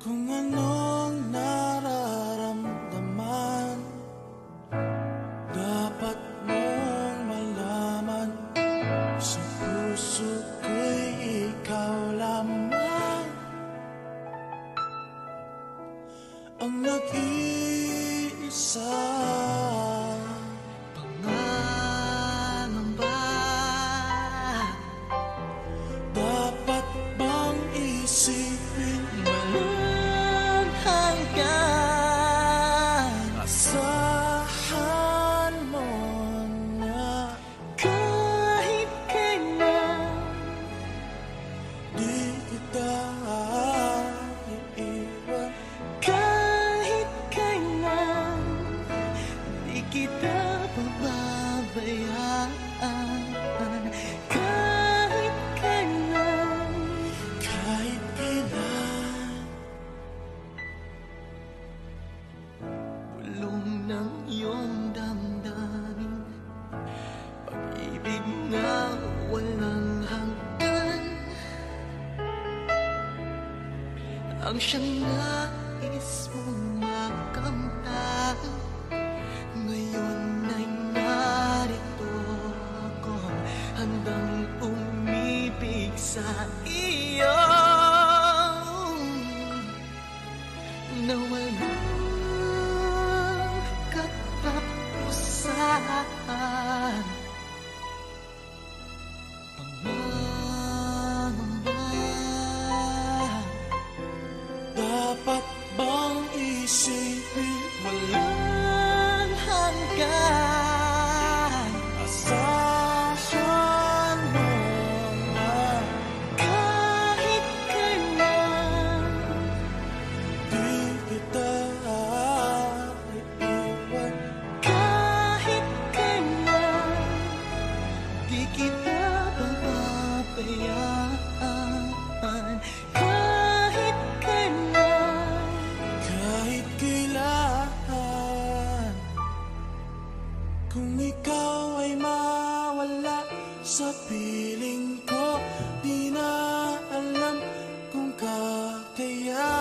Kung anong nararamdaman Dapat mong malaman. Sa puso ko'y ikaw lamang. Ang nag-iisa Pag-ibig na walang Ang siyang nais and hayaan kahit kailan kahit kailan kung ikaw ay mawala sa piling ko di na alam kung kakayanin